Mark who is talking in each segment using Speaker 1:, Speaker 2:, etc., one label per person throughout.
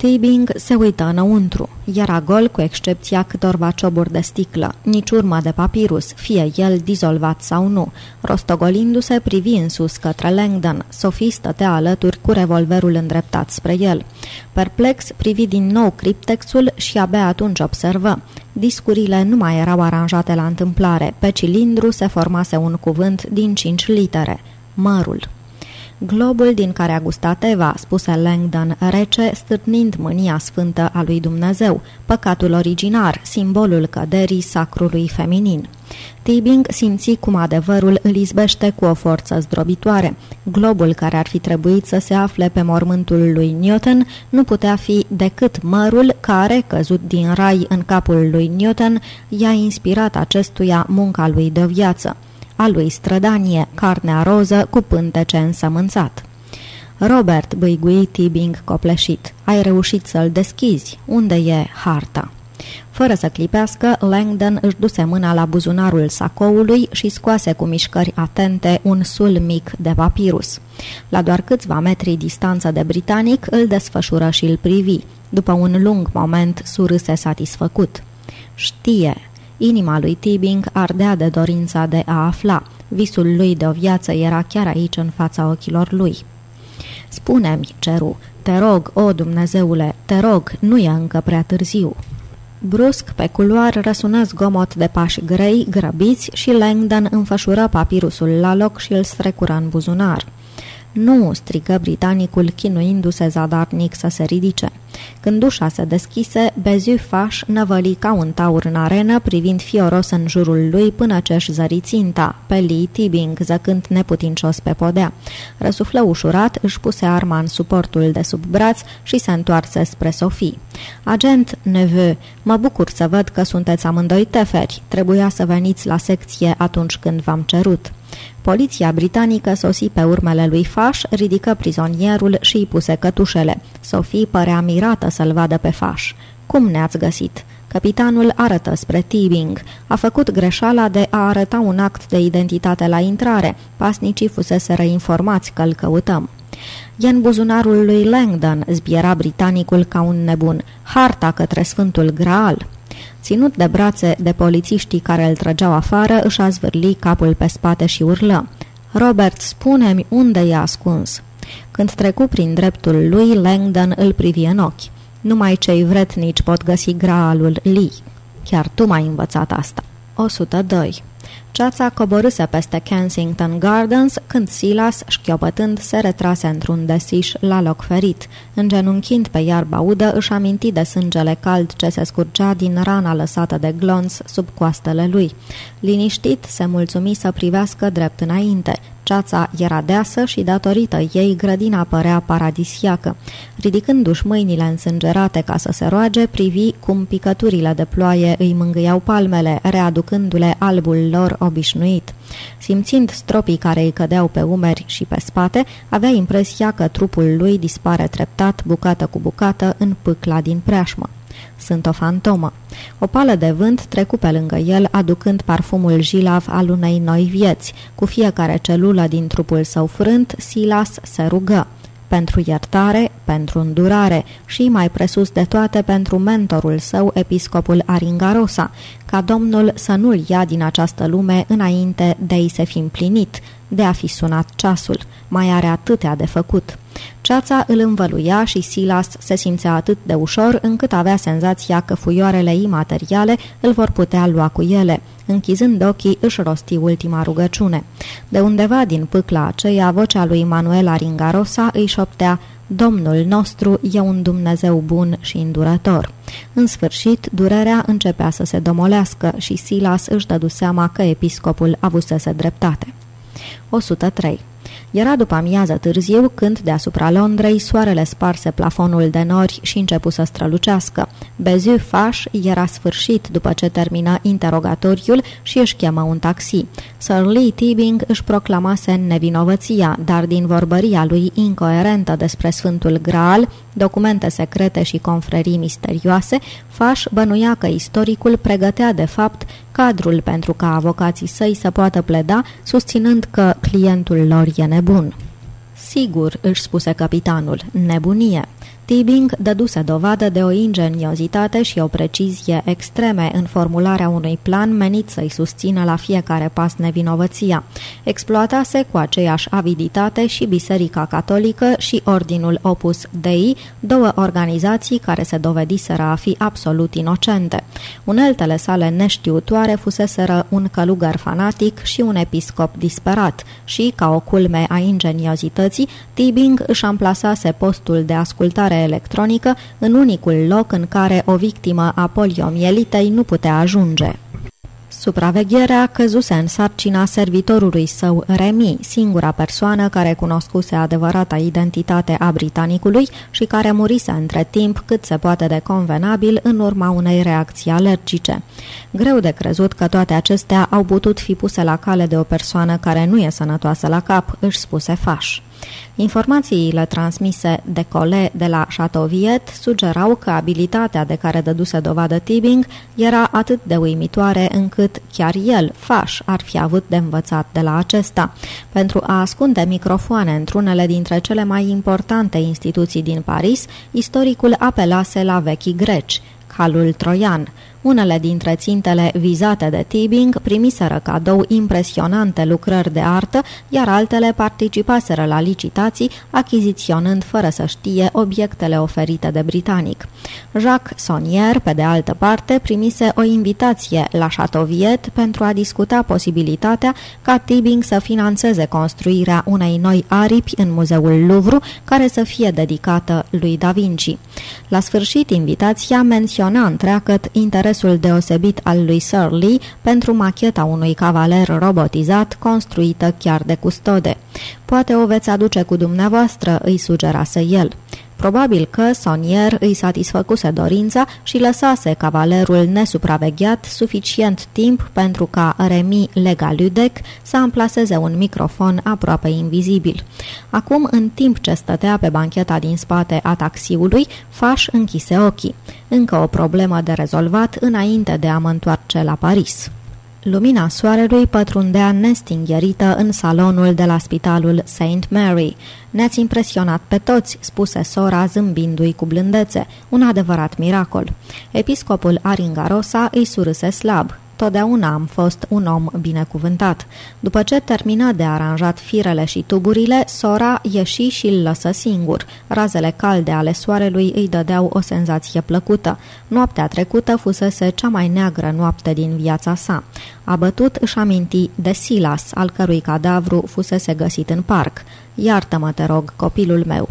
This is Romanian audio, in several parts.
Speaker 1: Tibing se uită înăuntru. Era gol cu excepția câtorva cioburi de sticlă, nici urmă de papirus, fie el dizolvat sau nu. Rostogolindu-se, privi în sus către Langdon. Sophie stătea alături cu revolverul îndreptat spre el. Perplex, privi din nou criptexul și abia atunci observă. Discurile nu mai erau aranjate la întâmplare. Pe cilindru se formase un cuvânt din cinci litere. Mărul. Globul din care a gustat Eva, spuse Langdon rece, stârnind mânia sfântă a lui Dumnezeu, păcatul originar, simbolul căderii sacrului feminin. Tibing simți cum adevărul îl izbește cu o forță zdrobitoare. Globul care ar fi trebuit să se afle pe mormântul lui Newton nu putea fi decât mărul care, căzut din rai în capul lui Newton, i-a inspirat acestuia munca lui de viață a lui strădanie, carnea roză cu pântece însămânțat. Robert, băigui Tibing copleșit, ai reușit să-l deschizi. Unde e harta? Fără să clipească, Langdon își duse mâna la buzunarul sacoului și scoase cu mișcări atente un sul mic de papirus. La doar câțiva metri distanță de britanic, îl desfășură și îl privi. După un lung moment, surâse satisfăcut. Știe, Inima lui Tibing ardea de dorința de a afla. Visul lui de o viață era chiar aici în fața ochilor lui. Spune-mi, ceru, te rog, o Dumnezeule, te rog, nu e încă prea târziu. Brusc, pe culoar, răsună zgomot de pași grei, grăbiți și Langdon înfășură papirusul la loc și îl strecură în buzunar. Nu!" strigă britanicul, chinuindu-se zadarnic să se ridice. Când ușa se deschise, Bezu Faș năvăli ca un taur în arenă, privind fioros în jurul lui până ce își zări ținta, pe Lee Tibing, zăcând neputincios pe podea. Răsuflă ușurat, își puse arma în suportul de sub braț și se întoarse spre Sofie. Agent neveu, mă bucur să văd că sunteți amândoi teferi. Trebuia să veniți la secție atunci când v-am cerut. Poliția britanică sosi pe urmele lui Faș, ridică prizonierul și îi puse cătușele. Sophie părea mirată să-l vadă pe Faș. Cum ne-ați găsit?" Capitanul arătă spre Tibing. A făcut greșeala de a arăta un act de identitate la intrare. Pasnicii fusese informați că îl căutăm. E în buzunarul lui Langdon, zbiera britanicul ca un nebun. Harta către Sfântul Graal. Ținut de brațe de polițiștii care îl trăgeau afară, își a zvârli capul pe spate și urlă. Robert, spune-mi unde e ascuns?" Când trecu prin dreptul lui, Langdon îl privi în ochi. Numai cei vretnici pot găsi graalul Lee. Chiar tu m-ai învățat asta. 102. Ceața coborâse peste Kensington Gardens când Silas, șchiopătând, se retrase într-un desiș la loc ferit. Îngenunchind pe iarba udă, își aminti de sângele cald ce se scurgea din rana lăsată de glonț sub coastele lui. Liniștit, se mulțumi să privească drept înainte. Ceața era deasă și datorită ei grădina părea paradisiacă. Ridicându-și mâinile însângerate ca să se roage, privi cum picăturile de ploaie îi mângâiau palmele, readucându-le albul lor obișnuit. Simțind stropii care îi cădeau pe umeri și pe spate, avea impresia că trupul lui dispare treptat, bucată cu bucată, în pâcla din preașmă. Sunt o fantomă. O pală de vânt trecu pe lângă el, aducând parfumul jilav al unei noi vieți. Cu fiecare celulă din trupul său frânt, Silas se rugă pentru iertare, pentru îndurare și, mai presus de toate, pentru mentorul său, episcopul Aringarosa, ca Domnul să nu-l ia din această lume înainte de a-i se fi împlinit, de a fi sunat ceasul. Mai are atâtea de făcut. Ceața îl învăluia și Silas se simțea atât de ușor încât avea senzația că fuioarele imateriale îl vor putea lua cu ele. Închizând ochii, își rosti ultima rugăciune. De undeva din pâcla aceea, vocea lui Manuela Ringarosa îi șoptea Domnul nostru e un Dumnezeu bun și îndurător. În sfârșit, durerea începea să se domolească și Silas își dădu seama că episcopul avusese dreptate. 103. Era după amiază târziu când, deasupra Londrei, soarele sparse plafonul de nori și începu să strălucească. Bezu Faș era sfârșit după ce termină interogatoriul și își chemă un taxi. Sir Lee Tibing își proclamase nevinovăția, dar din vorbăria lui incoerentă despre Sfântul Graal, documente secrete și confrerii misterioase, Faș bănuia că istoricul pregătea de fapt cadrul pentru ca avocații săi să poată pleda, susținând că clientul lor e nebun. Sigur, își spuse capitanul, nebunie. Tibing dăduse dovadă de o ingeniozitate și o precizie extreme în formularea unui plan menit să-i susțină la fiecare pas nevinovăția. Exploatase cu aceeași aviditate și Biserica Catolică și Ordinul Opus Dei, două organizații care se dovediseră a fi absolut inocente. Uneltele sale neștiutoare fuseseră un călugăr fanatic și un episcop disperat și, ca o culme a ingeniozității, Tibing își amplasase postul de ascultare electronică în unicul loc în care o victimă a poliomielitei nu putea ajunge. Supravegherea căzuse în sarcina servitorului său Remi, singura persoană care cunoscuse adevărata identitate a britanicului și care murise între timp cât se poate de convenabil în urma unei reacții alergice. Greu de crezut că toate acestea au putut fi puse la cale de o persoană care nu e sănătoasă la cap, își spuse Faș. Informațiile transmise de Cole de la Chateauviet sugerau că abilitatea de care dăduse dovadă Tibing era atât de uimitoare încât chiar el, Faș, ar fi avut de învățat de la acesta. Pentru a ascunde microfoane într-unele dintre cele mai importante instituții din Paris, istoricul apelase la vechii greci, calul troian, unele dintre țintele vizate de Tibing primiseră cadou impresionante lucrări de artă, iar altele participaseră la licitații, achiziționând fără să știe obiectele oferite de britanic. Jacques Sonnier, pe de altă parte, primise o invitație la Chateauviet pentru a discuta posibilitatea ca Tibing să financeze construirea unei noi aripi în muzeul Louvre, care să fie dedicată lui Da Vinci. La sfârșit, invitația menționa întreagăt interes interesul deosebit al lui Sir Lee pentru macheta unui cavaler robotizat construită chiar de custode. Poate o veți aduce cu dumneavoastră, îi sugerase el. Probabil că Sonier îi satisfăcuse dorința și lăsase cavalerul nesupravegheat suficient timp pentru ca Remi Legaludec să amplaseze un microfon aproape invizibil. Acum, în timp ce stătea pe bancheta din spate a taxiului, Faș închise ochii. Încă o problemă de rezolvat înainte de a mă întoarce la Paris. Lumina soarelui pătrundea nestingherită în salonul de la spitalul St. Mary. Ne-ați impresionat pe toți, spuse sora zâmbindu-i cu blândețe. Un adevărat miracol. Episcopul Aringarosa îi surâse slab. Totdeauna am fost un om binecuvântat. După ce termină de aranjat firele și tuburile, sora ieși și îl lăsă singur. Razele calde ale soarelui îi dădeau o senzație plăcută. Noaptea trecută fusese cea mai neagră noapte din viața sa. Abătut își aminti de Silas, al cărui cadavru fusese găsit în parc. Iartă-mă, te rog, copilul meu.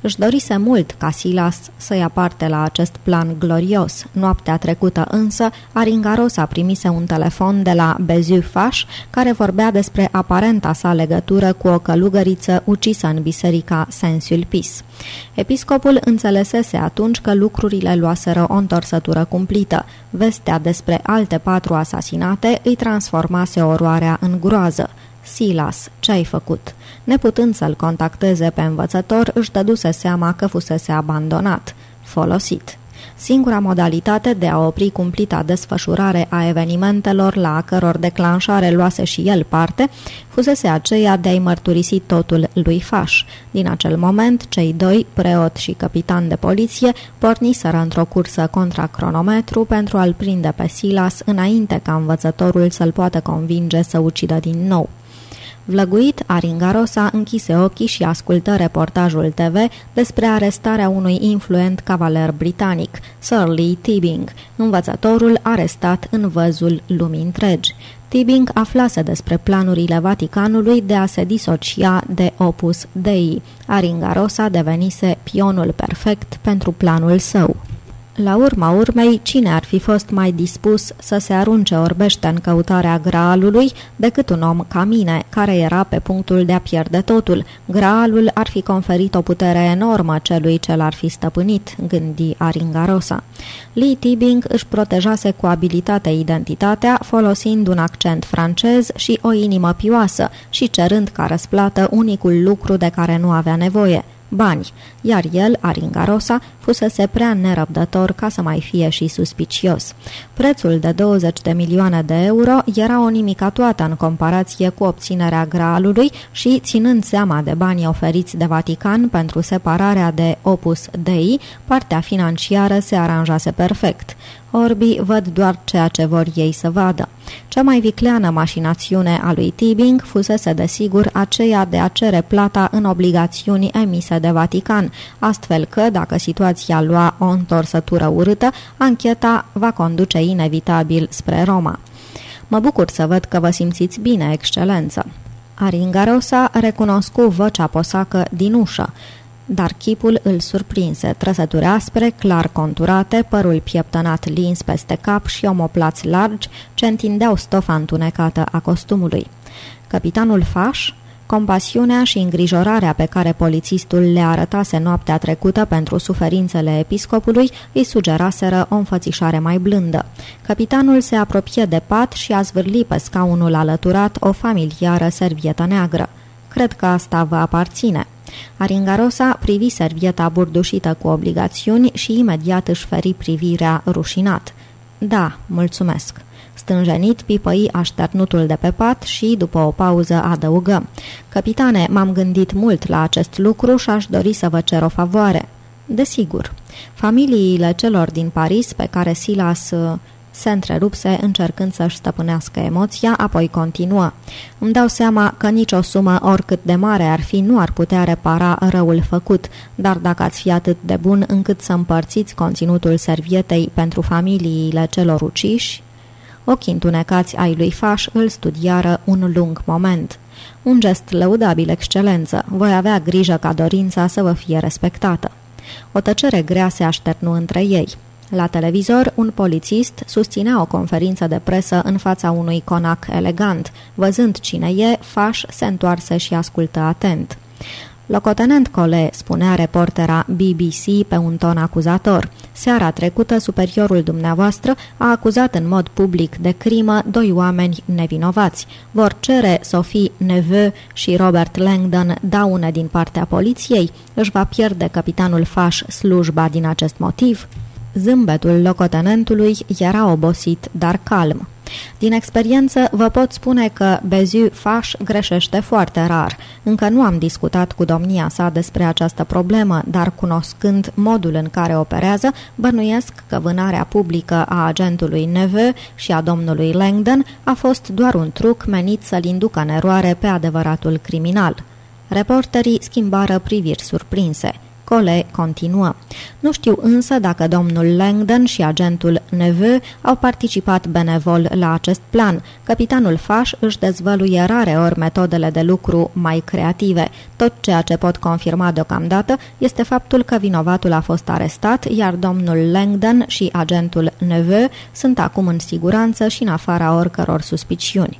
Speaker 1: Își dorise mult ca Silas să ia parte la acest plan glorios. Noaptea trecută însă, Aringarosa primise un telefon de la Bezu Faș, care vorbea despre aparenta sa legătură cu o călugăriță ucisă în biserica Saint-Sulpice. Episcopul înțelesese atunci că lucrurile luaseră o întorsătură cumplită. Vestea despre alte patru asasinate îi transformase oroarea în groază. Silas, ce-ai făcut?" Neputând să-l contacteze pe învățător, își dăduse seama că fusese abandonat. Folosit. Singura modalitate de a opri cumplita desfășurare a evenimentelor la a căror declanșare luase și el parte, fusese aceea de a-i mărturisi totul lui Faș. Din acel moment, cei doi, preot și capitan de poliție, porniseră într-o cursă contra cronometru pentru a-l prinde pe Silas înainte ca învățătorul să-l poată convinge să ucidă din nou. Vlăguit, Aringarosa închise ochii și ascultă reportajul TV despre arestarea unui influent cavaler britanic, Sir Lee Tibing, învățătorul arestat în văzul lumii întregi. Tibing aflase despre planurile Vaticanului de a se disocia de Opus Dei. Aringarosa devenise pionul perfect pentru planul său. La urma urmei, cine ar fi fost mai dispus să se arunce orbește în căutarea graalului decât un om ca mine, care era pe punctul de a pierde totul? Graalul ar fi conferit o putere enormă celui ce l-ar fi stăpânit, gândi Aringarosa. Lee Tibing își protejase cu abilitate identitatea, folosind un accent francez și o inimă pioasă și cerând ca răsplată unicul lucru de care nu avea nevoie, bani, iar el, Aringarosa, fusese prea nerăbdător ca să mai fie și suspicios. Prețul de 20 de milioane de euro era o nimica toată în comparație cu obținerea graalului și, ținând seama de banii oferiți de Vatican pentru separarea de Opus Dei, partea financiară se aranjase perfect. Orbii văd doar ceea ce vor ei să vadă. Cea mai vicleană mașinațiune a lui Tibing fusese desigur aceea de a cere plata în obligațiuni emise de Vatican, astfel că, dacă situația lua o întorsătură urâtă, ancheta va conduce inevitabil spre Roma. Mă bucur să văd că vă simțiți bine, excelență. Aringarosa recunoscu vocea posacă din ușă dar chipul îl surprinse, trăsături aspre, clar conturate, părul pieptănat lins peste cap și omoplați largi ce întindeau stofa întunecată a costumului. Capitanul Faș, compasiunea și îngrijorarea pe care polițistul le arătase noaptea trecută pentru suferințele episcopului îi sugeraseră o înfățișare mai blândă. Capitanul se apropie de pat și a zvârli pe scaunul alăturat o familiară servietă neagră. Cred că asta vă aparține. Aringarosa privi servieta burdușită cu obligațiuni și imediat își feri privirea rușinat. Da, mulțumesc. Stânjenit, pipăi așternutul de pe pat și, după o pauză, adăugă. Capitane, m-am gândit mult la acest lucru și aș dori să vă cer o favoare. Desigur. Familiile celor din Paris pe care Silas se întrerupse încercând să-și stăpânească emoția, apoi continuă. Îmi dau seama că nicio sumă, oricât de mare ar fi, nu ar putea repara răul făcut, dar dacă ați fi atât de bun încât să împărțiți conținutul servietei pentru familiile celor uciși... Ochii întunecați ai lui Faș îl studiară un lung moment. Un gest lăudabil, excelență. Voi avea grijă ca dorința să vă fie respectată. O tăcere grea se așternu între ei. La televizor, un polițist susținea o conferință de presă în fața unui conac elegant. Văzând cine e, Faș se întoarse și ascultă atent. Locotenent Cole, spunea reportera BBC pe un ton acuzator. Seara trecută, superiorul dumneavoastră a acuzat în mod public de crimă doi oameni nevinovați. Vor cere Sophie Neveu și Robert Langdon daune din partea poliției? Își va pierde capitanul Faș slujba din acest motiv? Zâmbetul locotenentului era obosit, dar calm. Din experiență vă pot spune că Beziu Faș greșește foarte rar. Încă nu am discutat cu domnia sa despre această problemă, dar cunoscând modul în care operează, bănuiesc că vânarea publică a agentului Neve și a domnului Langdon a fost doar un truc menit să-l inducă în eroare pe adevăratul criminal. Reporterii schimbară priviri surprinse. Cole continuă. Nu știu însă dacă domnul Langdon și agentul Neveu au participat benevol la acest plan. Capitanul Faș își dezvăluie rare ori metodele de lucru mai creative. Tot ceea ce pot confirma deocamdată este faptul că vinovatul a fost arestat, iar domnul Langdon și agentul Neveu sunt acum în siguranță și în afara oricăror suspiciuni.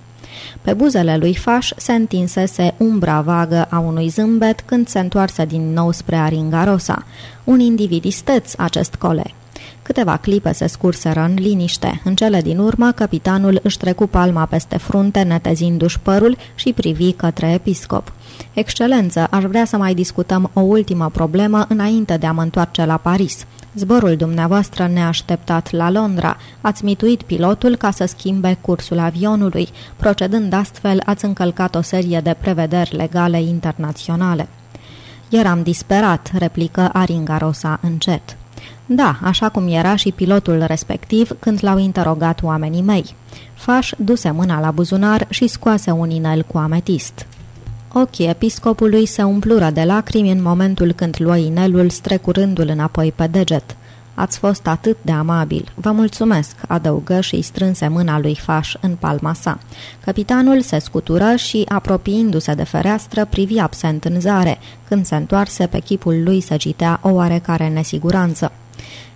Speaker 1: Pe buzele lui Faș se întinsese umbra vagă a unui zâmbet când se întoarse din nou spre Aringarosa. Un individ isteț, acest cole. Câteva clipe se scurseră în liniște. În cele din urmă, capitanul își trecu palma peste frunte, netezindu-și părul și privi către episcop. Excelență, aș vrea să mai discutăm o ultimă problemă înainte de a mă întoarce la Paris. Zborul dumneavoastră neașteptat la Londra. Ați mituit pilotul ca să schimbe cursul avionului. Procedând astfel, ați încălcat o serie de prevederi legale internaționale. Eram disperat, replică Aringarosa încet. Da, așa cum era și pilotul respectiv când l-au interogat oamenii mei. Faș duse mâna la buzunar și scoase un inel cu ametist. Ochii episcopului se umplură de lacrimi în momentul când luă inelul, strecurându-l înapoi pe deget. Ați fost atât de amabil. Vă mulțumesc, adăugă și îi strânse mâna lui Faș în palma sa. Capitanul se scutură și, apropiindu-se de fereastră, privi absent în zare. Când se întoarse, pe chipul lui se citea o oarecare nesiguranță.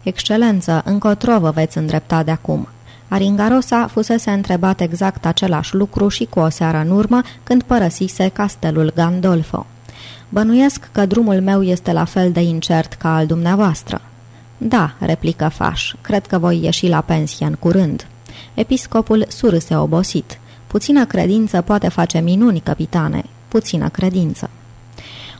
Speaker 1: Excelență, încotro vă veți îndrepta de acum. Aringarosa fusese întrebat exact același lucru și cu o seară în urmă când părăsise castelul Gandolfo. Bănuiesc că drumul meu este la fel de incert ca al dumneavoastră. Da, replică Faș, cred că voi ieși la pensie în curând. Episcopul surâse obosit. Puțină credință poate face minuni, capitane. Puțină credință.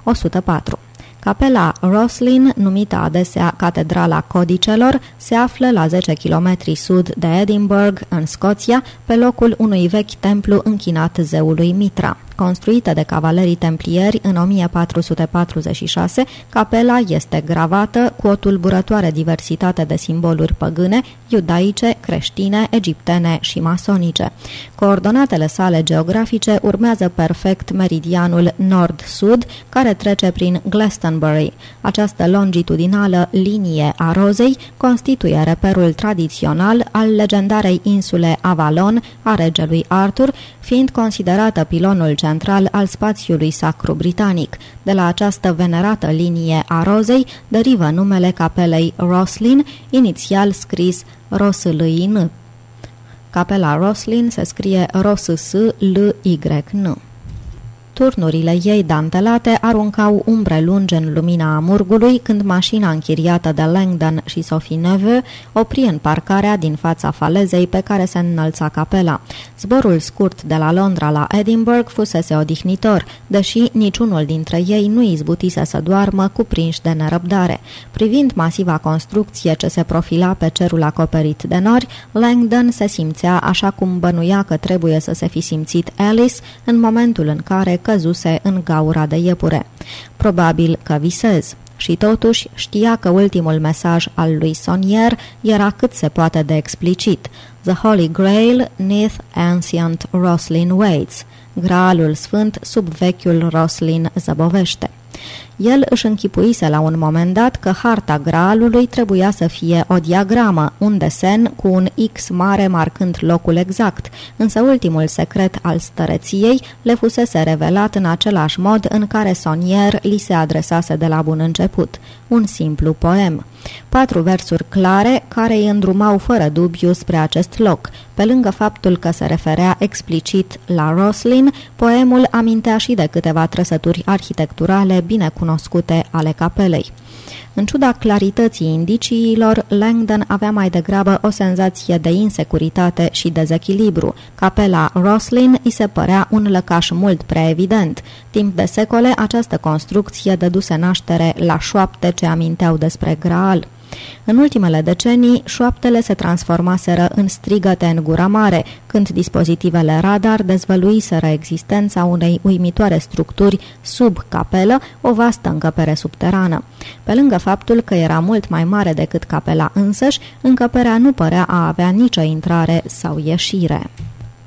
Speaker 1: 104. Capela Roslin, numită adesea Catedrala Codicelor, se află la 10 km sud de Edinburgh, în Scoția, pe locul unui vechi templu închinat zeului Mitra. Construită de cavalerii templieri în 1446, capela este gravată cu o tulburătoare diversitate de simboluri păgâne, iudaice, creștine, egiptene și masonice. Coordonatele sale geografice urmează perfect meridianul nord-sud, care trece prin Glastonbury. Această longitudinală linie a rozei constituie reperul tradițional al legendarei insule Avalon a regelui Arthur, fiind considerată pilonul central al spațiului sacru britanic. De la această venerată linie a rozei derivă numele capelei Roslin, inițial scris Roslyn. Capela Roslin se scrie R-O-S-S-L-Y-N. Turnurile ei dantelate aruncau umbre lungi în lumina amurgului când mașina închiriată de Langdon și Sophie Neveu opri în parcarea din fața falezei pe care se înălța capela. Zborul scurt de la Londra la Edinburgh fusese odihnitor, deși niciunul dintre ei nu izbutise să doarmă cuprinși de nerăbdare. Privind masiva construcție ce se profila pe cerul acoperit de nori, Langdon se simțea așa cum bănuia că trebuie să se fi simțit Alice în momentul în care căzuse în gaura de iepure. Probabil că visez. Și totuși știa că ultimul mesaj al lui Sonier era cât se poate de explicit. The Holy Grail neath ancient Roslin waits. Graalul sfânt sub vechiul Roslin zăbovește. El își închipuise la un moment dat că harta graalului trebuia să fie o diagramă, un desen cu un X mare marcând locul exact, însă ultimul secret al stăreției le fusese revelat în același mod în care Sonier li se adresase de la bun început, un simplu poem. Patru versuri clare care îi îndrumau fără dubiu spre acest loc. Pe lângă faptul că se referea explicit la Roslin, poemul amintea și de câteva trăsături arhitecturale bine cunoscute ale capelei. În ciuda clarității indiciilor, Langdon avea mai degrabă o senzație de insecuritate și dezechilibru. Capela Roslin îi se părea un lăcaș mult prea evident. Timp de secole, această construcție dăduse naștere la șoapte ce aminteau despre Graal. În ultimele decenii, șoaptele se transformaseră în strigăte în gura mare, când dispozitivele radar dezvăluiseră existența unei uimitoare structuri sub capelă, o vastă încăpere subterană. Pe lângă faptul că era mult mai mare decât capela însăși, încăperea nu părea a avea nicio intrare sau ieșire.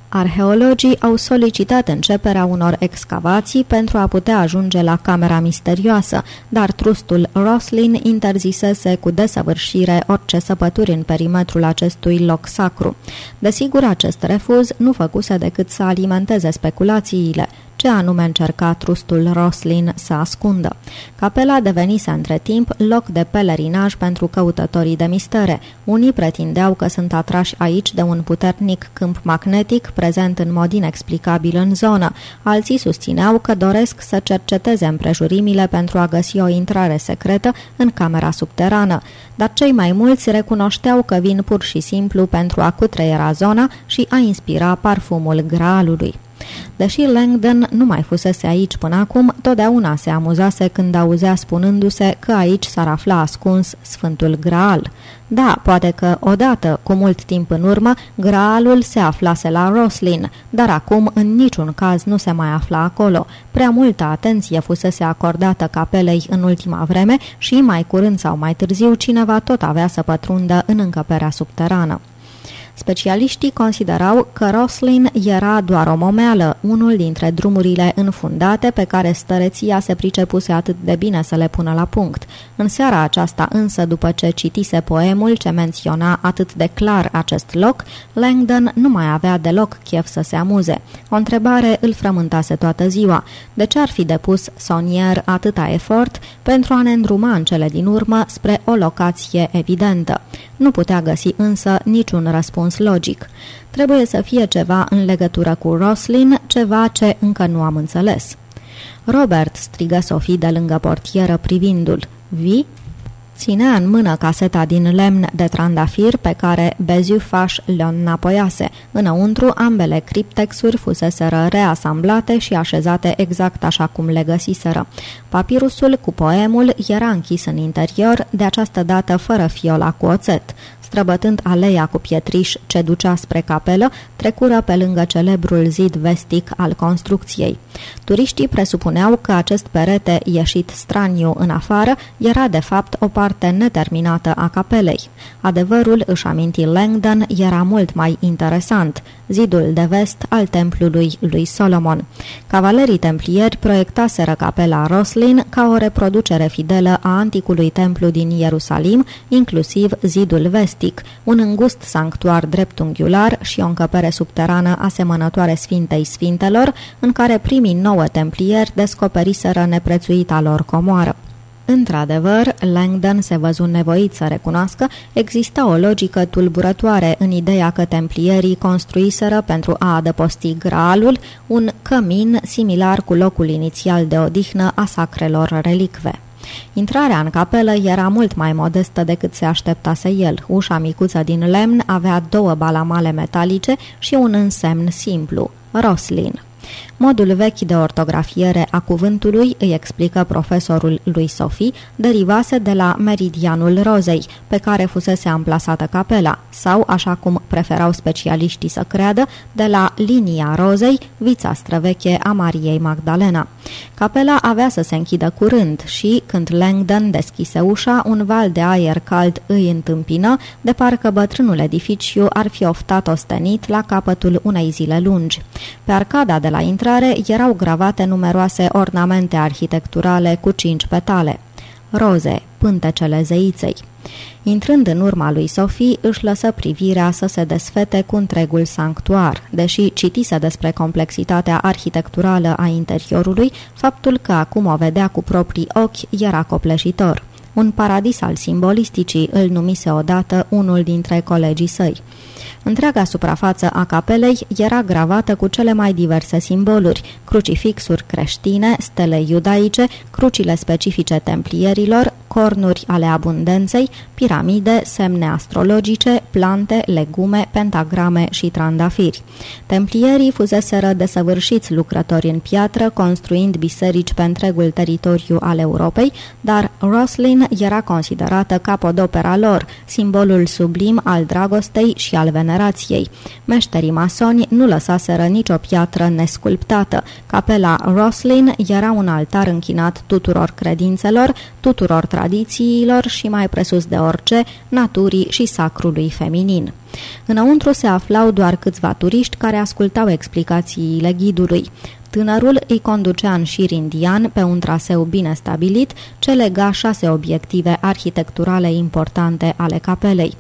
Speaker 1: Arheologii au solicitat începerea unor excavații pentru a putea ajunge la camera misterioasă, dar trustul Roslin interzisese cu desăvârșire orice săpături în perimetrul acestui loc sacru. Desigur, acest refuz nu făcuse decât să alimenteze speculațiile ce anume încerca trustul Roslin să ascundă. Capela devenise între timp loc de pelerinaj pentru căutătorii de mistere. Unii pretindeau că sunt atrași aici de un puternic câmp magnetic prezent în mod inexplicabil în zonă. Alții susțineau că doresc să cerceteze împrejurimile pentru a găsi o intrare secretă în camera subterană, dar cei mai mulți recunoșteau că vin pur și simplu pentru a cutreiera zona și a inspira parfumul graalului. Deși Langdon nu mai fusese aici până acum, totdeauna se amuzase când auzea spunându-se că aici s-ar afla ascuns Sfântul Graal. Da, poate că odată, cu mult timp în urmă, Graalul se aflase la Roslin, dar acum în niciun caz nu se mai afla acolo. Prea multă atenție fusese acordată capelei în ultima vreme și mai curând sau mai târziu cineva tot avea să pătrundă în încăperea subterană. Specialiștii considerau că Roslin era doar o momeală, unul dintre drumurile înfundate pe care stăreția se pricepuse atât de bine să le pună la punct. În seara aceasta însă, după ce citise poemul ce menționa atât de clar acest loc, Langdon nu mai avea deloc chef să se amuze. O întrebare îl frământase toată ziua. De ce ar fi depus Sonier atâta efort pentru a ne îndruma în cele din urmă spre o locație evidentă? Nu putea găsi însă niciun răspuns logic. Trebuie să fie ceva în legătură cu Roslin, ceva ce încă nu am înțeles. Robert, strigă Sophie de lângă portieră privindu-l. Vii? Ținea în mână caseta din lemn de trandafir pe care Bezufaș le înapoiase. Înăuntru, ambele criptexuri fuseseră reasamblate și așezate exact așa cum le găsiseră. Papirusul cu poemul era închis în interior, de această dată fără fiola cu oțet străbătând aleia cu pietriș ce ducea spre capelă, trecură pe lângă celebrul zid vestic al construcției. Turiștii presupuneau că acest perete ieșit straniu în afară era de fapt o parte neterminată a capelei. Adevărul, își aminti Langdon, era mult mai interesant, zidul de vest al templului lui Solomon. Cavalerii templieri proiectaseră capela Roslin ca o reproducere fidelă a anticului templu din Ierusalim, inclusiv zidul vestic, un îngust sanctuar dreptunghiular și o încăpere subterană asemănătoare Sfintei Sfintelor, în care primii nouă templieri descoperiseră neprețuita lor comoară. Într-adevăr, Langdon se văzu nevoit să recunoască, exista o logică tulburătoare în ideea că templierii construiseră pentru a adăposti graalul un cămin similar cu locul inițial de odihnă a sacrelor relicve. Intrarea în capelă era mult mai modestă decât se așteptase el. Ușa micuță din lemn avea două balamale metalice și un însemn simplu, Roslin. Modul vechi de ortografiere a cuvântului, îi explică profesorul lui Sophie, derivase de la meridianul rozei, pe care fusese amplasată capela, sau, așa cum preferau specialiștii să creadă, de la linia rozei, vița străveche a Mariei Magdalena. Capela avea să se închidă curând și, când Langdon deschise ușa, un val de aer cald îi întâmpină, de parcă bătrânul edificiu ar fi oftat ostenit la capătul unei zile lungi. Pe arcada de la intrare intrare erau gravate numeroase ornamente arhitecturale cu cinci petale. Roze, pântecele zeiței. Intrând în urma lui Sofie, își lăsă privirea să se desfete cu întregul sanctuar. Deși citise despre complexitatea arhitecturală a interiorului, faptul că acum o vedea cu proprii ochi era copleșitor. Un paradis al simbolisticii îl numise odată unul dintre colegii săi. Întreaga suprafață a capelei era gravată cu cele mai diverse simboluri, crucifixuri creștine, stele iudaice, crucile specifice templierilor, cornuri ale abundenței, piramide, semne astrologice, plante, legume, pentagrame și trandafiri. Templierii fuseseră desăvârșiți lucrători în piatră, construind biserici pe întregul teritoriu al Europei, dar Roslin era considerată capodopera lor, simbolul sublim al dragostei și al venerației. Meșterii masoni nu lăsaseră nicio piatră nesculptată. Capela Roslin era un altar închinat tuturor credințelor, tuturor tradițiilor și mai presus de orice, naturii și sacrului feminin. Înăuntru se aflau doar câțiva turiști care ascultau explicațiile ghidului. Tânărul îi conducea în șir indian pe un traseu bine stabilit ce lega șase obiective arhitecturale importante ale capelei.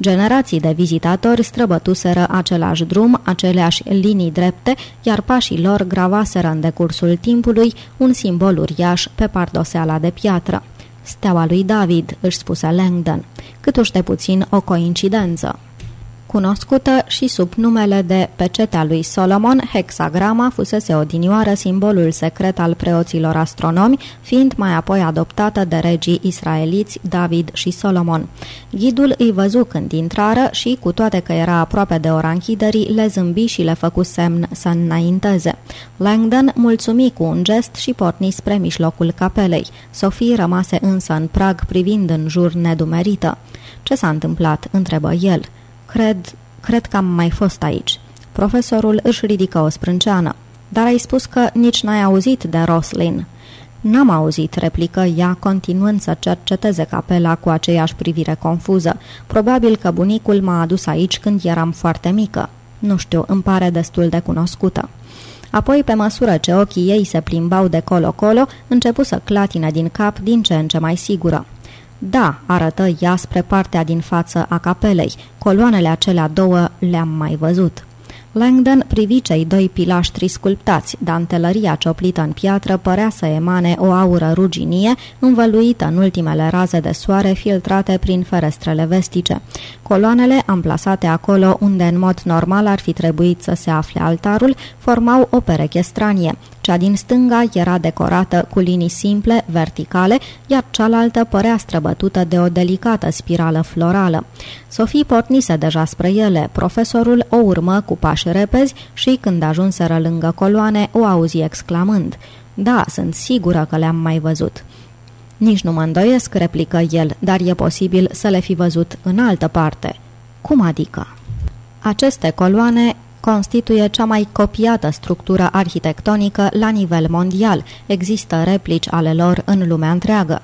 Speaker 1: Generații de vizitatori străbătuseră același drum, aceleași linii drepte, iar pașii lor gravaseră în decursul timpului un simbol uriaș pe pardoseala de piatră. Steaua lui David, își spuse Langdon. Câtuși de puțin o coincidență. Cunoscută și sub numele de pecetea lui Solomon, hexagrama fusese odinioară simbolul secret al preoților astronomi, fiind mai apoi adoptată de regii israeliți David și Solomon. Ghidul îi văzu când intrară și, cu toate că era aproape de ora închiderii, le zâmbi și le făcu semn să înainteze. Langdon mulțumi cu un gest și porni spre mijlocul capelei. Sophie rămase însă în prag privind în jur nedumerită. Ce s-a întâmplat?" întrebă el. Cred, cred că am mai fost aici." Profesorul își ridică o sprânceană. Dar ai spus că nici n-ai auzit de Roslin." N-am auzit," replică ea, continuând să cerceteze capela cu aceeași privire confuză. Probabil că bunicul m-a adus aici când eram foarte mică. Nu știu, îmi pare destul de cunoscută." Apoi, pe măsură ce ochii ei se plimbau de colo-colo, începu să clatine din cap din ce în ce mai sigură. Da, arătă ea spre partea din față a capelei. Coloanele acelea două le-am mai văzut. Langdon privi cei doi pilaștri sculptați. Dantelăria cioplită în piatră părea să emane o aură ruginie, învăluită în ultimele raze de soare filtrate prin ferestrele vestice. Coloanele, amplasate acolo unde în mod normal ar fi trebuit să se afle altarul, formau o pereche stranie. Cea din stânga era decorată cu linii simple, verticale, iar cealaltă părea străbătută de o delicată spirală florală. Sofie pornise deja spre ele, profesorul o urmă cu pași repezi și când ajunseră lângă coloane o auzi exclamând Da, sunt sigură că le-am mai văzut." Nici nu mă îndoiesc, replică el, dar e posibil să le fi văzut în altă parte. Cum adică? Aceste coloane constituie cea mai copiată structură arhitectonică la nivel mondial. Există replici ale lor în lumea întreagă.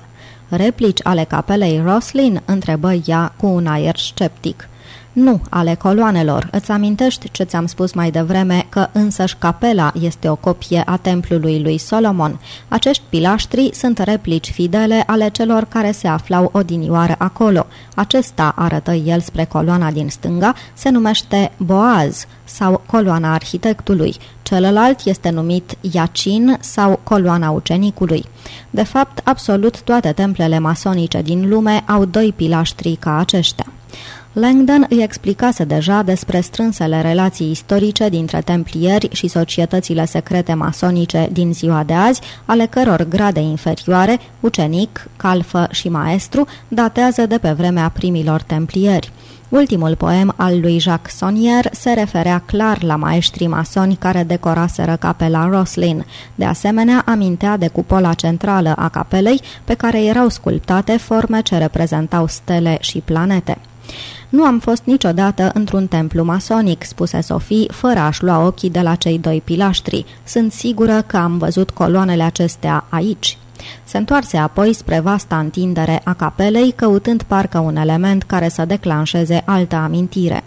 Speaker 1: Replici ale capelei Roslin? întrebă ea cu un aer sceptic. Nu, ale coloanelor. Îți amintești ce ți-am spus mai devreme că însăși capela este o copie a templului lui Solomon. Acești pilaștri sunt replici fidele ale celor care se aflau odinioară acolo. Acesta, arătă el spre coloana din stânga, se numește Boaz sau coloana arhitectului. Celălalt este numit Iacin sau coloana ucenicului. De fapt, absolut toate templele masonice din lume au doi pilaștri ca aceștia. Langdon îi explicase deja despre strânsele relații istorice dintre templieri și societățile secrete masonice din ziua de azi, ale căror grade inferioare, ucenic, calfă și maestru, datează de pe vremea primilor templieri. Ultimul poem al lui Jacques Sonnier se referea clar la maestrii masoni care decoraseră capela Roslin. De asemenea, amintea de cupola centrală a capelei, pe care erau sculptate forme ce reprezentau stele și planete. Nu am fost niciodată într-un templu masonic, spuse Sofie, fără a-și lua ochii de la cei doi pilaștri. Sunt sigură că am văzut coloanele acestea aici. Se întoarse apoi spre vasta întindere a capelei, căutând parcă un element care să declanșeze altă amintire.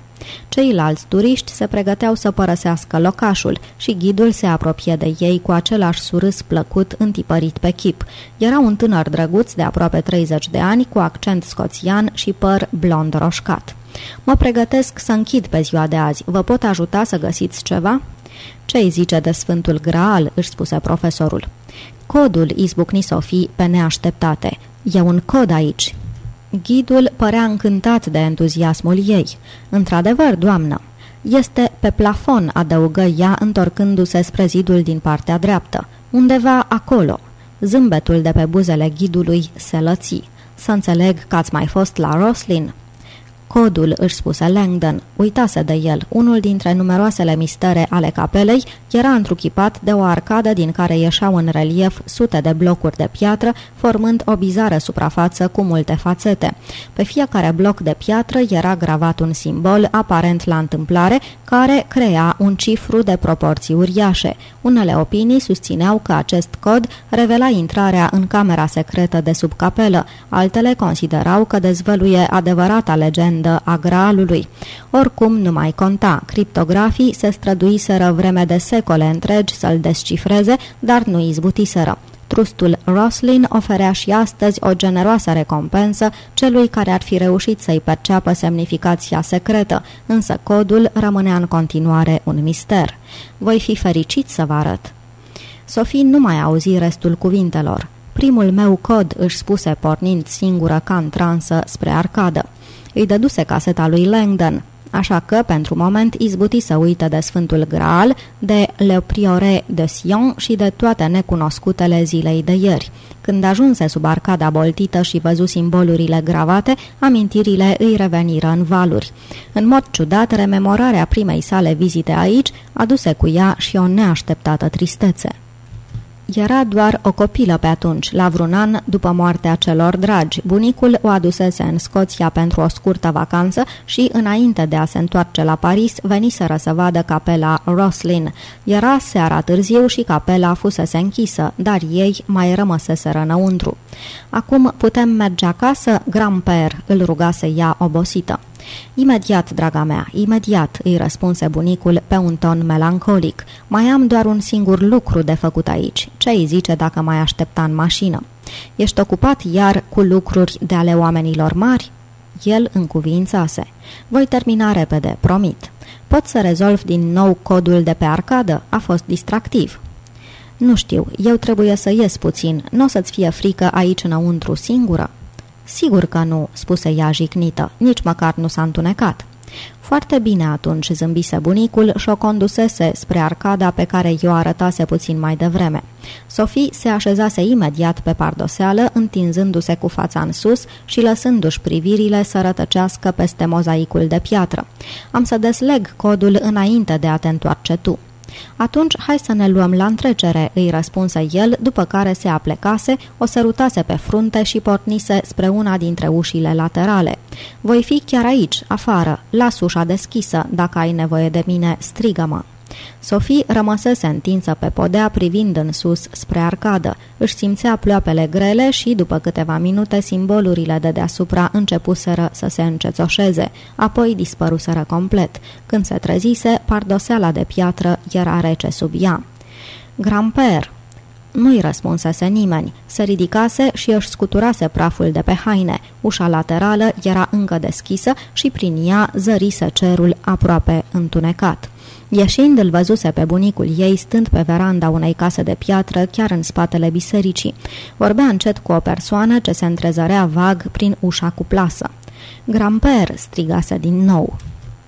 Speaker 1: Ceilalți turiști se pregăteau să părăsească locașul și ghidul se apropie de ei cu același surâs plăcut întipărit pe chip. Era un tânăr drăguț de aproape 30 de ani, cu accent scoțian și păr blond roșcat. Mă pregătesc să închid pe ziua de azi. Vă pot ajuta să găsiți ceva?" Ce îi zice de Sfântul Graal?" își spuse profesorul. Codul izbucni Sofie pe neașteptate. E un cod aici." Ghidul părea încântat de entuziasmul ei. Într-adevăr, doamnă, este pe plafon, adăugă ea, întorcându-se spre zidul din partea dreaptă. Undeva acolo. Zâmbetul de pe buzele ghidului se lăți. Să înțeleg că ați mai fost la Roslin?" Codul, își spuse Langdon, uitase de el. Unul dintre numeroasele mistere ale capelei era întruchipat de o arcadă din care ieșeau în relief sute de blocuri de piatră, formând o bizară suprafață cu multe fațete. Pe fiecare bloc de piatră era gravat un simbol aparent la întâmplare, care crea un cifru de proporții uriașe. Unele opinii susțineau că acest cod revela intrarea în camera secretă de sub capelă, altele considerau că dezvăluie adevărata legendă legendă a Graalului. Oricum nu mai conta, criptografii se străduiseră vreme de secole întregi să-l descifreze, dar nu izbutiseră. Trustul Roslin oferea și astăzi o generoasă recompensă celui care ar fi reușit să-i perceapă semnificația secretă, însă codul rămânea în continuare un mister. Voi fi fericit să vă arăt. Sofie nu mai auzi restul cuvintelor. Primul meu cod, își spuse pornind singură ca în transă spre arcadă îi dăduse caseta lui Langdon, așa că, pentru moment, izbuti să uite de Sfântul Graal, de Le Priore de Sion și de toate necunoscutele zilei de ieri. Când ajunse sub arcada boltită și văzu simbolurile gravate, amintirile îi reveniră în valuri. În mod ciudat, rememorarea primei sale vizite aici aduse cu ea și o neașteptată tristețe. Era doar o copilă pe atunci, la vreun an după moartea celor dragi. Bunicul o adusese în Scoția pentru o scurtă vacanță și, înainte de a se întoarce la Paris, veniseră să vadă capela Roslin. Era seara târziu și capela fusese închisă, dar ei mai rămăseseră înăuntru. Acum putem merge acasă, Gramper, îl rugase ea obosită. Imediat, draga mea, imediat, îi răspunse bunicul pe un ton melancolic. Mai am doar un singur lucru de făcut aici. Ce îi zice dacă mai aștepta în mașină? Ești ocupat iar cu lucruri de ale oamenilor mari? El încuvințase. Voi termina repede, promit. Pot să rezolv din nou codul de pe arcadă? A fost distractiv. Nu știu, eu trebuie să ies puțin. Nu o să-ți fie frică aici înăuntru singură? Sigur că nu, spuse ea jicnită, nici măcar nu s-a întunecat. Foarte bine atunci, zâmbise bunicul și o condusese spre arcada pe care i-o arătase puțin mai devreme. Sofie se așezase imediat pe pardoseală, întinzându-se cu fața în sus și lăsându-și privirile să rătăcească peste mozaicul de piatră. Am să desleg codul înainte de a te întoarce tu. Atunci, hai să ne luăm la întrecere, îi răspunse el, după care se aplecase, o sărutase pe frunte și pornise spre una dintre ușile laterale. Voi fi chiar aici, afară, las ușa deschisă, dacă ai nevoie de mine, strigă-mă. Sofie rămăsese întinsă pe podea privind în sus spre arcadă. Își simțea ploapele grele și, după câteva minute, simbolurile de deasupra începuseră să se încețoșeze, apoi dispăruseră complet. Când se trezise, pardoseala de piatră era rece sub ea. Gramper, nu-i răspunsese nimeni. Se ridicase și își scuturase praful de pe haine. Ușa laterală era încă deschisă și prin ea zărise cerul aproape întunecat. Ieșind, îl văzuse pe bunicul ei stând pe veranda unei case de piatră chiar în spatele bisericii. Vorbea încet cu o persoană ce se întrezărea vag prin ușa cu plasă. Gramper!" strigase din nou.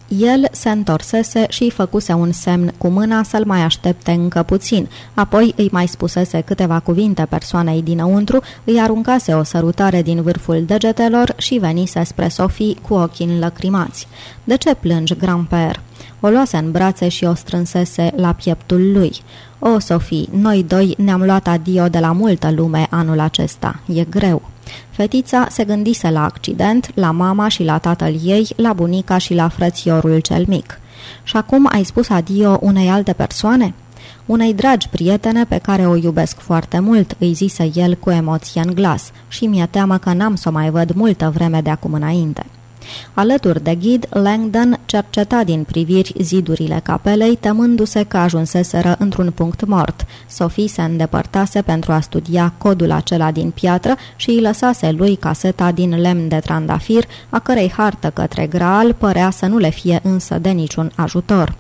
Speaker 1: El se întorsese și îi făcuse un semn cu mâna să-l mai aștepte încă puțin, apoi îi mai spusese câteva cuvinte persoanei dinăuntru, îi aruncase o sărutare din vârful degetelor și venise spre Sofie cu ochii înlăcrimați. De ce plângi, Gramper?" O luase în brațe și o strânsese la pieptul lui. O, Sofie, noi doi ne-am luat adio de la multă lume anul acesta. E greu." Fetița se gândise la accident, la mama și la tatăl ei, la bunica și la frățiorul cel mic. Și acum ai spus adio unei alte persoane?" Unei dragi prietene pe care o iubesc foarte mult, îi zise el cu emoție în glas și mi-e teamă că n-am să o mai văd multă vreme de acum înainte. Alături de ghid, Langdon cerceta din priviri zidurile capelei, temându-se că ajunseseră într-un punct mort. Sophie se îndepărtase pentru a studia codul acela din piatră și îi lăsase lui caseta din lemn de trandafir, a cărei hartă către Graal părea să nu le fie însă de niciun ajutor.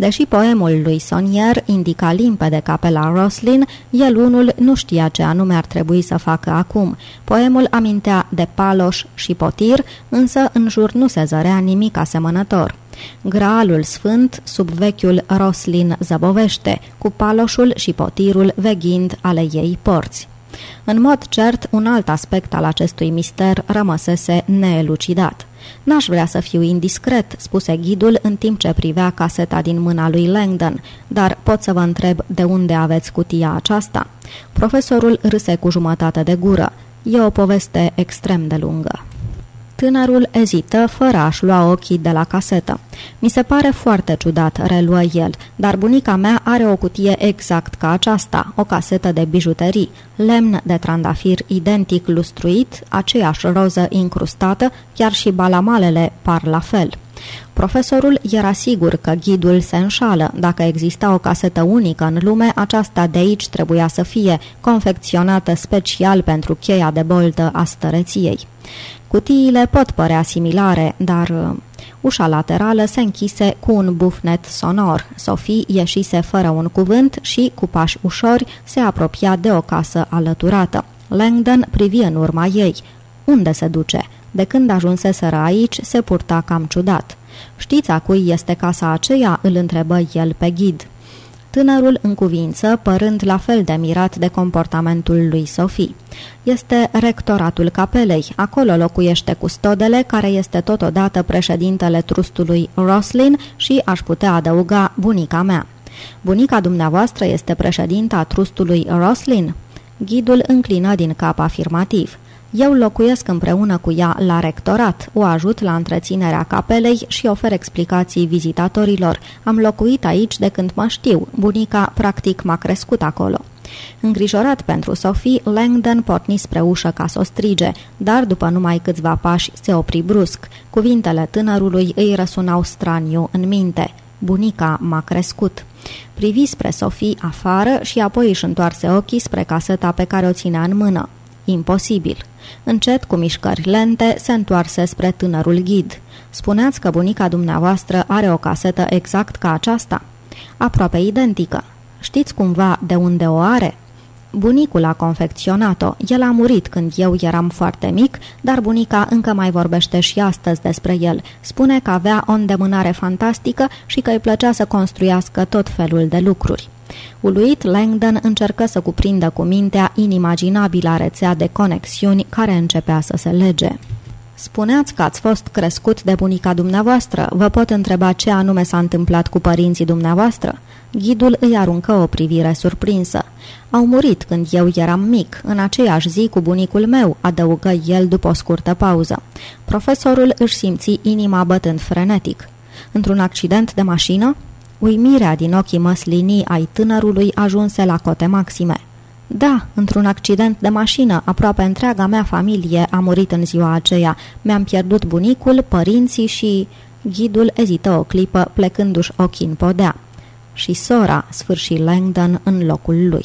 Speaker 1: Deși poemul lui Sonier indica limpede capela Roslin, el unul nu știa ce anume ar trebui să facă acum. Poemul amintea de paloș și potir, însă în jur nu se zărea nimic asemănător. Graalul sfânt, sub vechiul Roslin zăbovește, cu paloșul și potirul veghind ale ei porți. În mod cert, un alt aspect al acestui mister rămăsese neelucidat. N-aș vrea să fiu indiscret," spuse ghidul în timp ce privea caseta din mâna lui Langdon, dar pot să vă întreb de unde aveți cutia aceasta?" Profesorul râse cu jumătate de gură. E o poveste extrem de lungă. Tânărul ezită fără a-și lua ochii de la casetă. Mi se pare foarte ciudat, reluă el, dar bunica mea are o cutie exact ca aceasta, o casetă de bijuterii, lemn de trandafir identic lustruit, aceeași roză incrustată, chiar și balamalele par la fel. Profesorul era sigur că ghidul se înșală. Dacă exista o casetă unică în lume, aceasta de aici trebuia să fie, confecționată special pentru cheia de boltă a stăreției. Cutiile pot părea similare, dar uh, ușa laterală se închise cu un bufnet sonor. Sophie ieșise fără un cuvânt și, cu pași ușori, se apropia de o casă alăturată. Langdon privi în urma ei. Unde se duce? De când ajunseseră aici, se purta cam ciudat. Știți a cui este casa aceea?" îl întrebă el pe ghid. Tânărul în cuvință, părând la fel de mirat de comportamentul lui Sofie. Este rectoratul capelei, acolo locuiește custodele, care este totodată președintele trustului Roslin și aș putea adăuga bunica mea. Bunica dumneavoastră este președinta trustului Roslin? Ghidul înclină din cap afirmativ. Eu locuiesc împreună cu ea la rectorat, o ajut la întreținerea capelei și ofer explicații vizitatorilor. Am locuit aici de când mă știu. Bunica practic m-a crescut acolo. Îngrijorat pentru Sophie, Langdon porni spre ușă ca să o strige, dar după numai câțiva pași se opri brusc. Cuvintele tânărului îi răsunau straniu în minte. Bunica m-a crescut. Privi spre Sophie afară și apoi își întoarse ochii spre caseta pe care o ținea în mână. Imposibil. Încet, cu mișcări lente, se întoarse spre tânărul ghid. Spuneați că bunica dumneavoastră are o casetă exact ca aceasta? Aproape identică. Știți cumva de unde o are? Bunicul a confecționat-o. El a murit când eu eram foarte mic, dar bunica încă mai vorbește și astăzi despre el. Spune că avea o îndemânare fantastică și că îi plăcea să construiască tot felul de lucruri. Uluit, Langdon încercă să cuprindă cu mintea inimaginabilă rețea de conexiuni care începea să se lege. Spuneați că ați fost crescut de bunica dumneavoastră. Vă pot întreba ce anume s-a întâmplat cu părinții dumneavoastră? Ghidul îi aruncă o privire surprinsă. Au murit când eu eram mic, în aceeași zi cu bunicul meu, adăugă el după o scurtă pauză. Profesorul își simți inima bătând frenetic. Într-un accident de mașină? Uimirea din ochii măslinii ai tânărului ajunse la cote maxime. Da, într-un accident de mașină, aproape întreaga mea familie a murit în ziua aceea. Mi-am pierdut bunicul, părinții și... Ghidul ezită o clipă, plecându-și ochii în podea. Și sora, sfârși Langdon în locul lui.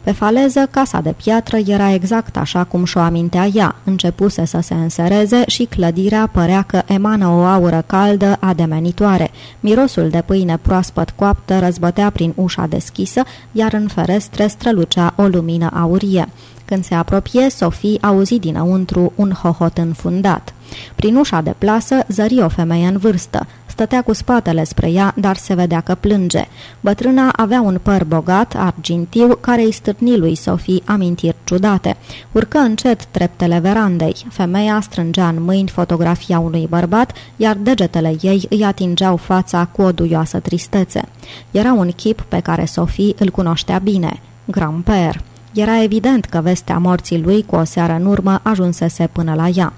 Speaker 1: Pe faleză, casa de piatră era exact așa cum și-o amintea ea, începuse să se însereze și clădirea părea că emană o aură caldă ademenitoare. Mirosul de pâine proaspăt coaptă răzbătea prin ușa deschisă, iar în ferestre strălucea o lumină aurie. Când se apropie, Sofie auzi dinăuntru un hohot înfundat. Prin ușa de plasă zări o femeie în vârstă. Stătea cu spatele spre ea, dar se vedea că plânge. Bătrâna avea un păr bogat, argintiu, care îi stârni lui Sofie amintiri ciudate. Urcă încet treptele verandei. Femeia strângea în mâini fotografia unui bărbat, iar degetele ei îi atingeau fața cu o duioasă tristețe. Era un chip pe care Sofie îl cunoștea bine. Grand-père. Era evident că vestea morții lui cu o seară în urmă ajunsese până la ea.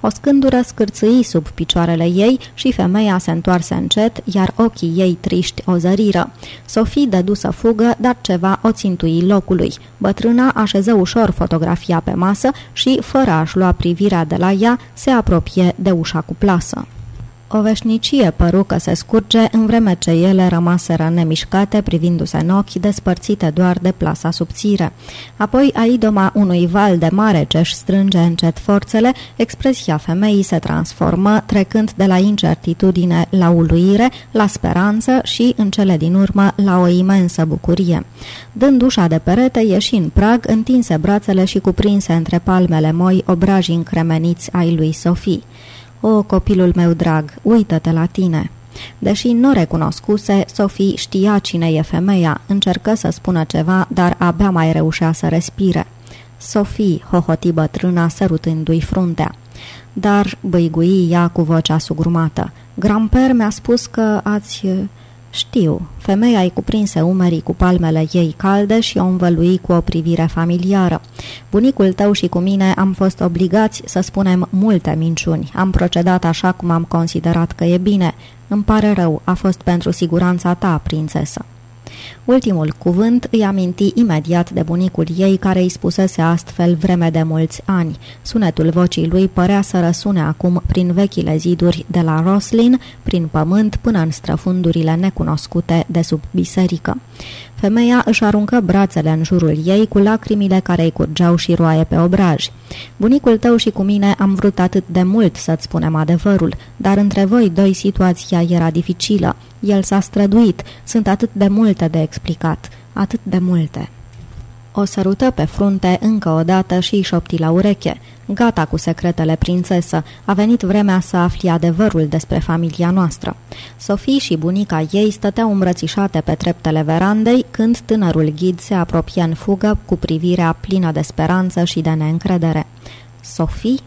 Speaker 1: O scândură scârțâi sub picioarele ei și femeia se întoarse încet, iar ochii ei triști o zăriră. Sofie dădu să fugă, dar ceva o țintui locului. Bătrâna așeză ușor fotografia pe masă și, fără a-și lua privirea de la ea, se apropie de ușa cu plasă. O veșnicie păru că se scurge în vreme ce ele rămaseră nemișcate, privindu-se în ochi, despărțite doar de plasa subțire. Apoi, a idoma unui val de mare ce își strânge încet forțele, expresia femeii se transformă, trecând de la incertitudine la uluire, la speranță și, în cele din urmă, la o imensă bucurie. Dând ușa de perete, ieși în prag, întinse brațele și cuprinse între palmele moi obrajii încremeniți ai lui Sofie. O, copilul meu drag, uită-te la tine!" Deși nu recunoscuse, Sofie știa cine e femeia, încercă să spună ceva, dar abia mai reușea să respire. Sofie, hohoti bătrâna, sărutându-i fruntea. Dar băigui ea cu vocea sugrumată. Gramper mi-a spus că ați... Știu, femeia îi cuprinse umerii cu palmele ei calde și o învălui cu o privire familiară. Bunicul tău și cu mine am fost obligați să spunem multe minciuni. Am procedat așa cum am considerat că e bine. Îmi pare rău, a fost pentru siguranța ta, prințesă. Ultimul cuvânt îi aminti imediat de bunicul ei care îi spusese astfel vreme de mulți ani. Sunetul vocii lui părea să răsune acum prin vechile ziduri de la Roslin, prin pământ până în străfundurile necunoscute de sub biserică. Femeia își aruncă brațele în jurul ei cu lacrimile care îi curgeau și roaie pe obraj. Bunicul tău și cu mine am vrut atât de mult să-ți spunem adevărul, dar între voi doi situația era dificilă. El s-a străduit, sunt atât de multe de explicat, atât de multe. O sărută pe frunte încă o dată și îi șopti la ureche. Gata cu secretele, prințesă, a venit vremea să afli adevărul despre familia noastră. Sofie și bunica ei stăteau îmbrățișate pe treptele verandei când tânărul ghid se apropie în fugă cu privirea plină de speranță și de neîncredere. Sofie?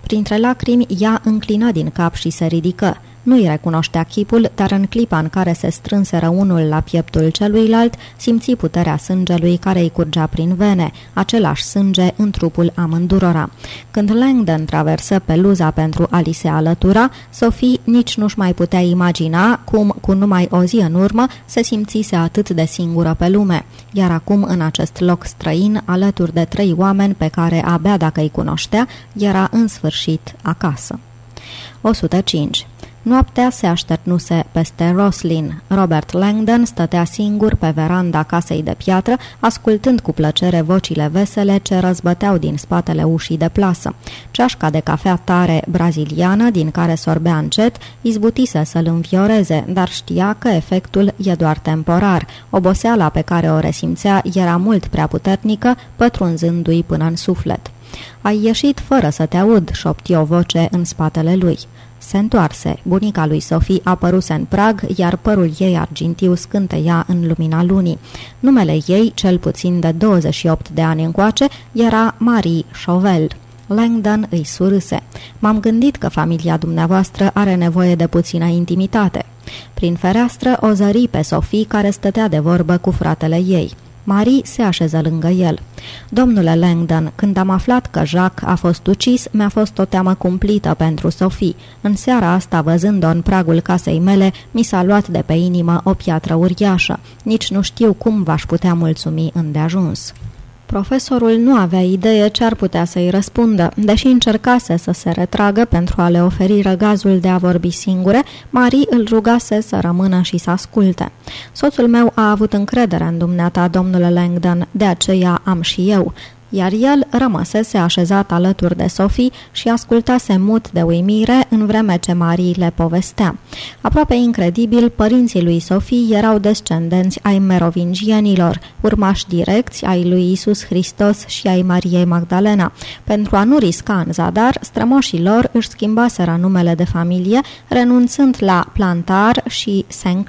Speaker 1: Printre lacrimi, ea înclină din cap și se ridică. Nu-i recunoștea chipul, dar în clipa în care se strânseră unul la pieptul celuilalt, simți puterea sângelui care îi curgea prin vene, același sânge în trupul amândurora. Când Langdon traversă peluza pentru a li se alătura, Sophie nici nu-și mai putea imagina cum, cu numai o zi în urmă, se simțise atât de singură pe lume, iar acum în acest loc străin, alături de trei oameni pe care abia dacă îi cunoștea, era în sfârșit acasă. 105. Noaptea se așternuse peste Roslin. Robert Langdon stătea singur pe veranda casei de piatră, ascultând cu plăcere vocile vesele ce răzbăteau din spatele ușii de plasă. Ceașca de cafea tare braziliană, din care sorbea încet, izbutise să-l învioreze, dar știa că efectul e doar temporar. Oboseala pe care o resimțea era mult prea puternică, pătrunzându-i până în suflet. Ai ieșit fără să te aud, șopti o voce în spatele lui. Se întoarse. Bunica lui Sofie apăruse în prag, iar părul ei argintiu scânteia în lumina lunii. Numele ei, cel puțin de 28 de ani încoace, era Marie Chauvel. Langdon îi surâse. M-am gândit că familia dumneavoastră are nevoie de puțină intimitate. Prin fereastră o zări pe Sofie care stătea de vorbă cu fratele ei. Marie se așeză lângă el. Domnule Langdon, când am aflat că Jacques a fost ucis, mi-a fost o teamă cumplită pentru Sophie. În seara asta, văzând-o în pragul casei mele, mi s-a luat de pe inimă o piatră uriașă. Nici nu știu cum v-aș putea mulțumi îndeajuns. Profesorul nu avea idee ce ar putea să-i răspundă. Deși încercase să se retragă pentru a le oferi răgazul de a vorbi singure, Marie îl rugase să rămână și să asculte. Soțul meu a avut încredere în dumneata, domnule Langdon, de aceea am și eu iar el rămăsese așezat alături de Sophie și ascultase mut de uimire în vreme ce Marie le povestea. Aproape incredibil, părinții lui Sophie erau descendenți ai merovingienilor, urmași direcți ai lui Isus Hristos și ai Mariei Magdalena. Pentru a nu risca în zadar, strămoșii lor își schimbaseră numele de familie, renunțând la Plantar și St.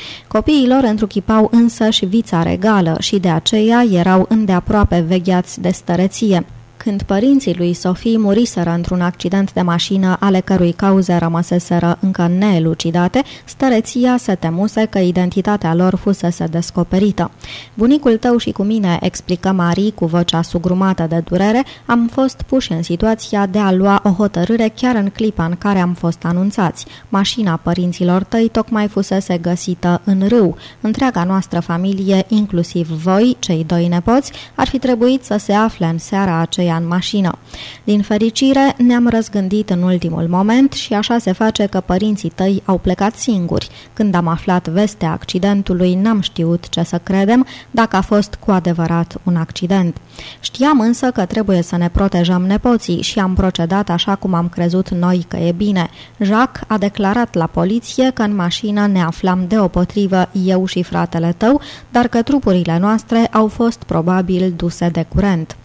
Speaker 1: Clair. Copiii lor întruchipau însă și vița regală și de aceea erau îndeaproape vegheați de stăreție când părinții lui Sofie muriseră într-un accident de mașină ale cărui cauze rămăseseră încă neelucidate, stăreția se temuse că identitatea lor fusese descoperită. Bunicul tău și cu mine, explică Marie cu vocea sugrumată de durere, am fost puși în situația de a lua o hotărâre chiar în clipa în care am fost anunțați. Mașina părinților tăi tocmai fusese găsită în râu. Întreaga noastră familie, inclusiv voi, cei doi nepoți, ar fi trebuit să se afle în seara aceea ea în mașină. Din fericire, ne-am răzgândit în ultimul moment și așa se face că părinții tăi au plecat singuri. Când am aflat vestea accidentului, n-am știut ce să credem, dacă a fost cu adevărat un accident. Știam însă că trebuie să ne protejăm nepoții și am procedat așa cum am crezut noi că e bine. Jacques a declarat la poliție că în mașină ne aflam deopotrivă eu și fratele tău, dar că trupurile noastre au fost probabil duse de curent.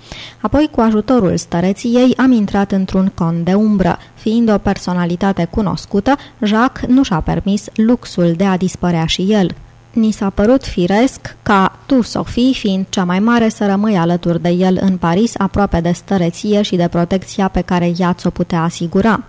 Speaker 1: Apoi, cu ajutorul stăreției, am intrat într-un cont de umbră. Fiind o personalitate cunoscută, Jacques nu și-a permis luxul de a dispărea și el. Ni s-a părut firesc ca tu, Sofie, fiind cea mai mare, să rămâi alături de el în Paris, aproape de stăreție și de protecția pe care ea ți-o putea asigura.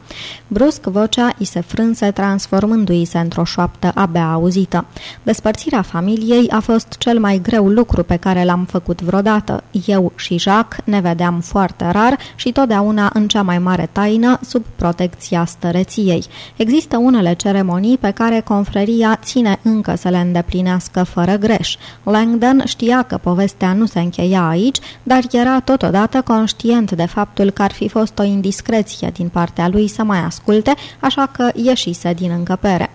Speaker 1: Brusc, vocea îi se frânse, transformându-i se într-o șoaptă abia auzită. Despărțirea familiei a fost cel mai greu lucru pe care l-am făcut vreodată. Eu și Jacques ne vedeam foarte rar și totdeauna în cea mai mare taină, sub protecția stăreției. Există unele ceremonii pe care confreria ține încă să le îndeplinească împlinească fără greș. Langdon știa că povestea nu se încheia aici, dar era totodată conștient de faptul că ar fi fost o indiscreție din partea lui să mai asculte, așa că ieșise din încăpere.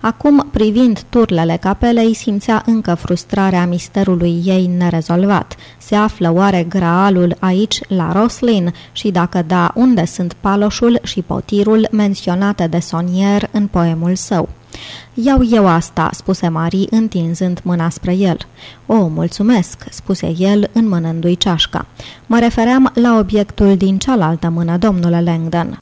Speaker 1: Acum, privind turlele capelei, simțea încă frustrarea misterului ei nerezolvat. Se află oare graalul aici, la Roslin? Și dacă da, unde sunt paloșul și potirul menționate de Sonier în poemul său? Iau eu asta," spuse Marie, întinzând mâna spre el. O, mulțumesc," spuse el, înmânându-i ceașca. Mă refeream la obiectul din cealaltă mână, domnule Langdon."